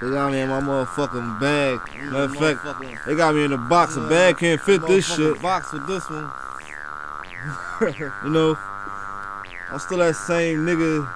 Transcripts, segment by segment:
They got me in my motherfucking bag. Matter of fact, they got me in a box. A bag can't fit this shit. Box with this one. You know, I'm still that same nigga.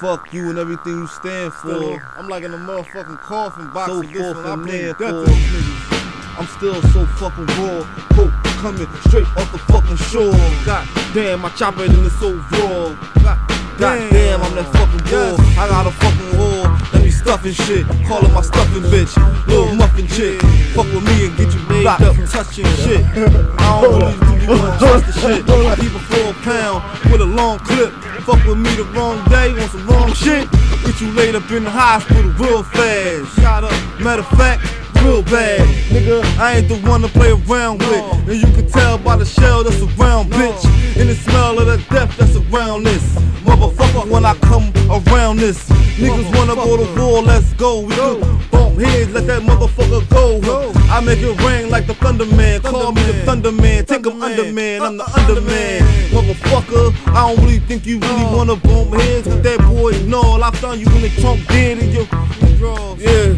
Fuck you and everything you stand for. I'm like in a motherfucking coffin box So with this one. I bring death to niggas. I'm still so fucking raw. Coke coming straight off the fucking shore. God damn, my chopper in it so raw. God, God damn, I'm that fucking raw. I got a fucking whore. Stuffing shit. Calling my stuffing bitch. Little muffin chick. Fuck with me and get you locked up touching shit. I don't really do you wanna trust the shit. I keep a four pound with a long clip. Fuck with me the wrong day on some wrong shit. Get you laid up in the hospital real fast. Shot up. Matter of fact, real bad. Nigga, I ain't the one to play around with. And you can tell by the shell that's around, bitch. And the smell of the death that's around this. Motherfucker, when I come around this. Niggas wanna go to war, let's go. We can bump heads, let that motherfucker go. I make it rain like the Thunderman. Call me the Thunderman. Take him under man, I'm the underman. Motherfucker, I don't really think you really wanna bump heads with that boy. No, I found you in the trunk dead in your yeah,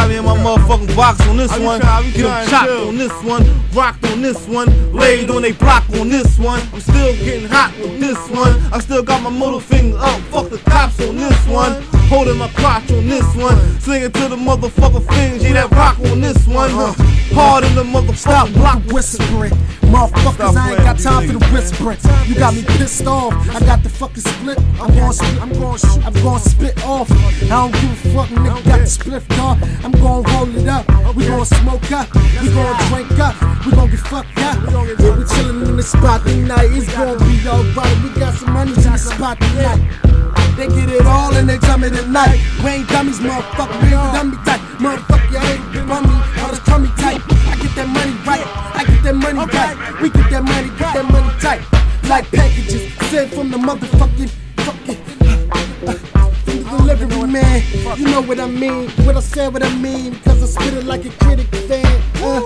got me in my motherfucking box on this one. Get them chopped on this one, rocked on this one, laid on they block on this one. I'm still getting hot with this one. I still got my middle finger up. Fuck the cops on this one. Holding my crotch on this one. Slinging to the motherfucker fingers. Yeah, that rock on this one. Huh. Hard in the motherfucker Stop block. whispering. Motherfuckers, I ain't got time for the whispering. You got me pissed off. I got the fucking split. I'm going split. I'm going shoot. I'm going spit off. I don't give a fuck, nigga. Got the split car. I'm gonna roll it up. We gon' smoke up. We gon' drink up. We gon' get fucked up. Yeah, we chillin' in the spot tonight. It's gon' be alright. We got some money in the spot tonight. They get it all and they tell me tonight. We ain't dummies, motherfucker. We ain't dummy type. Motherfucker, I ain't bummy. I was crummy type. I get that money right. I get that money right. We get that money, get that money tight. Like packages sent from the motherfucking fucking uh, uh, uh, from the delivery man. You know what I mean. What I said, what I mean. Cause I spit it like a critic fan. Uh,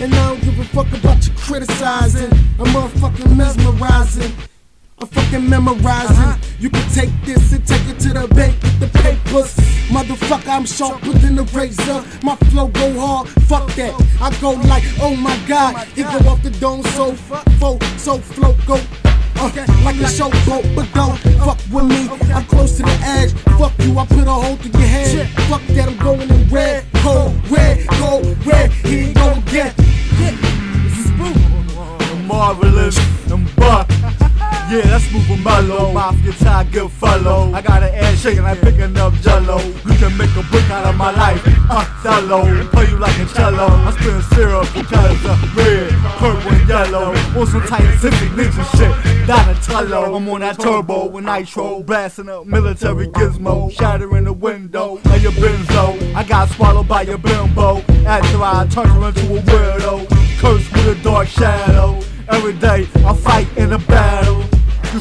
and I don't give a fuck about you criticizing. I'm motherfucking mesmerizing. I'm fucking memorizing. Uh-huh. You can take this and take it to the bank Motherfucker, I'm sharper than a razor. My flow go hard, fuck that. I go like, oh my god. He go off the dome so fo, so flow go. Uh, like a showboat, but don't fuck with me. I'm close to the edge. Fuck you, I put a hole through your head. Fuck that, I'm going mellow. Mafia time, good fellow. I got an ass shaking like picking up jello. You can make a book out of my life. Othello, play you like a cello. I'm spitting syrup because of red, purple, and yellow. On some scientific ninja shit. Donatello, I'm on that turbo with nitro, blasting up military gizmo, shattering the window of your benzo. I got swallowed by your bimbo after I turned her into a weirdo. Cursed with a dark shadow. Every day I fight in.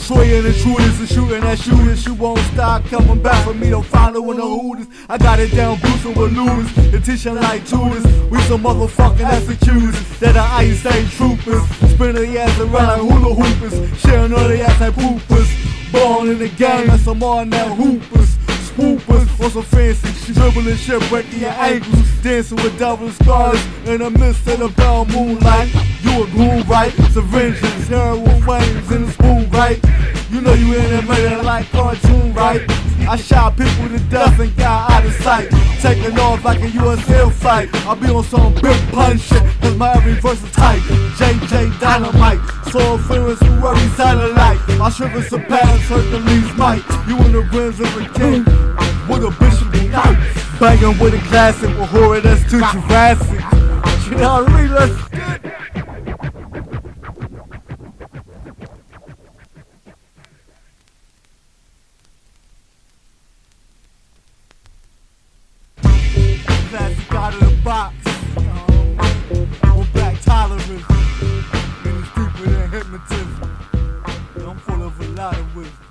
Destroying intruders and shooting at shooters. She won't stop coming back for me Don't in the hooters. I got it down, boosting with looters. Teaching like tutors. We some motherfucking executors. That are ice age troopers. Spinning their ass around like hula hoopers. Sharing all their ass like poopers. Born in the game, and some on that hoopers. Swoopers on some fancy dribbling shit, breaking your ankles, dancing with devil scars in the midst of the pale moonlight. You a goon, right? Vengeance, heroin wings in the spoon, right? You know you it like cartoon, right? I shot people to death and got out of sight. Taking off like a USL fight. I'll be on some big punch shit, cause my every verse is tight. JJ Dynamite, soul feelings who every satellite. My shriveled surpass Hercules might. You in the rims of a king with a bishop knife. Banging with a classic, with horror that's too Jurassic. You know what I mean? Let's get. Classic out of the box. Back tolerance. And it's deeper than hypnotism. I'm full of a lot of wisdom.